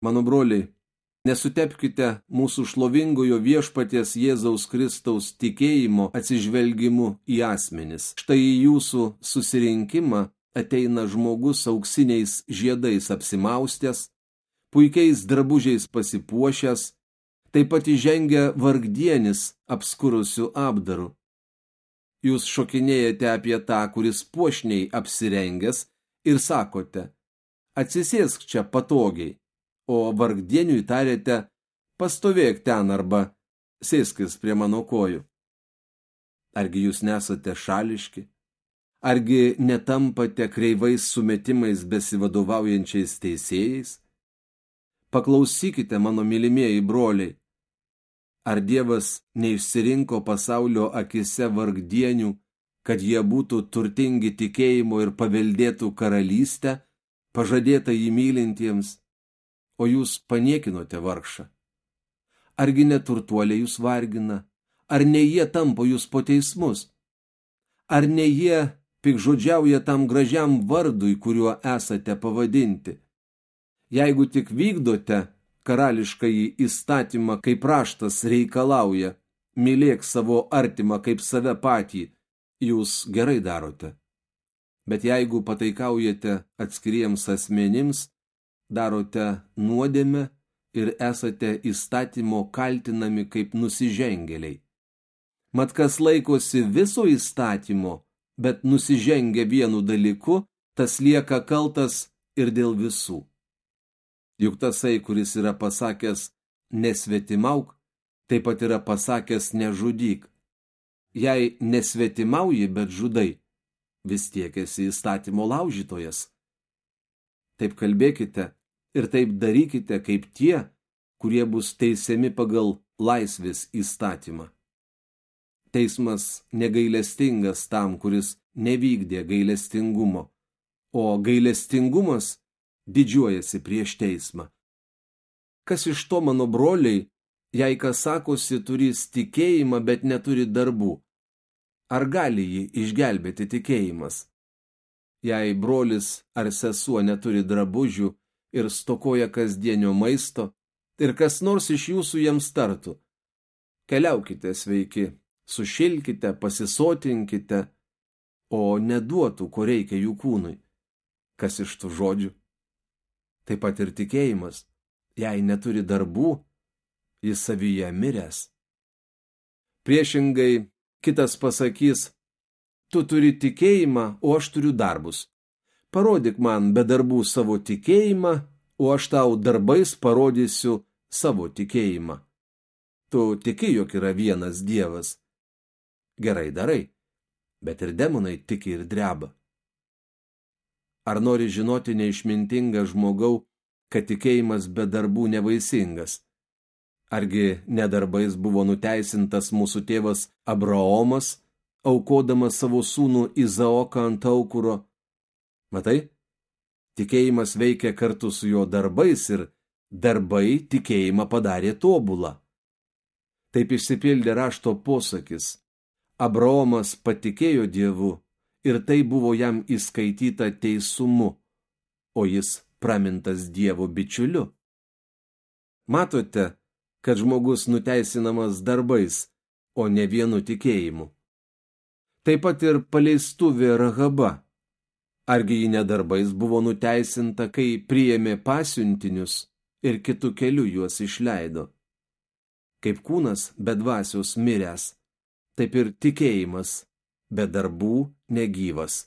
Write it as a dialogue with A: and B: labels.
A: Mano broliai, nesutepkite mūsų šlovingojo viešpaties Jėzaus Kristaus tikėjimo atsižvelgimu į asmenis. Štai į jūsų susirinkimą ateina žmogus auksiniais žiedais apsimaustęs, puikiais drabužiais pasipuošęs, taip pat įžengia vargdienis apskurusių apdarų. Jūs šokinėjate apie tą, kuris puošniai apsirengęs ir sakote, atsisėsk čia patogiai o vargdieniui tarėte, pastovėk ten arba sėskis prie mano kojų. Argi jūs nesate šališki? Argi netampate kreivais sumetimais besivadovaujančiais teisėjais? Paklausykite, mano mylimieji broliai, ar Dievas neišsirinko pasaulio akise vargdienių, kad jie būtų turtingi tikėjimo ir paveldėtų karalystę, pažadėtą jį mylintiems? O jūs paniekinote vargšą. Argi neturtuoliai jūs vargina, ar ne jie tampo jūs po teismus, ar ne jie pikžodžiauja tam gražiam vardui, kuriuo esate pavadinti. Jeigu tik vykdote karališkąjį įstatymą, kaip raštas reikalauja, mylėk savo artimą kaip save patį, jūs gerai darote. Bet jeigu pataikaujate atskiriems asmenims, darote nuodėmę ir esate įstatymo kaltinami kaip nusižengėliai. Mat kas laikosi viso įstatymo, bet nusižengia vienu dalyku, tas lieka kaltas ir dėl visų. Juk tasai, kuris yra pasakęs nesvetimauk, taip pat yra pasakęs nežudyk. Jei nesvetimauji, bet žudai, vis tiek esi įstatymo laužytojas. Taip kalbėkite, ir taip darykite kaip tie, kurie bus teisiami pagal laisvės įstatymą. Teismas negailestingas tam, kuris nevykdė gailestingumo, o gailestingumas didžiuojasi prieš teismą. Kas iš to mano broliai, jei kas sakosi turys tikėjimą, bet neturi darbų? Ar gali jį išgelbėti tikėjimas? Jei brolis ar sesuo neturi drabužių, ir stokoja kasdienio maisto, ir kas nors iš jūsų jiems tartų. Keliaukite sveiki, sušilkite, pasisotinkite, o neduotų, ko reikia jų kūnui. Kas iš tų žodžių? Taip pat ir tikėjimas, jei neturi darbų, jis savyje miręs. Priešingai, kitas pasakys, tu turi tikėjimą, o aš turiu darbus. Parodyk man be darbų savo tikėjimą, o aš tau darbais parodysiu savo tikėjimą. Tu tiki, jog yra vienas Dievas. Gerai darai, bet ir demonai tiki ir dreba. Ar nori žinoti neišmintingą žmogau, kad tikėjimas be darbų nevaisingas? Argi nedarbais buvo nuteisintas mūsų tėvas Abraomas, aukodamas savo sūnų Izaoką ant aukuro, Matai, tikėjimas veikia kartu su jo darbais ir darbai tikėjimą padarė tobulą. Taip išsipildė rašto posakis. Abraomas patikėjo Dievu ir tai buvo jam įskaityta teisumu, o jis pramintas Dievo bičiuliu. Matote, kad žmogus nuteisinamas darbais, o ne vienu tikėjimu. Taip pat ir paleistuvė Rahaba Argi ji nedarbais buvo nuteisinta, kai priėmė pasiuntinius ir kitų kelių juos išleido. Kaip kūnas be dvasios miręs, taip ir tikėjimas be darbų negyvas.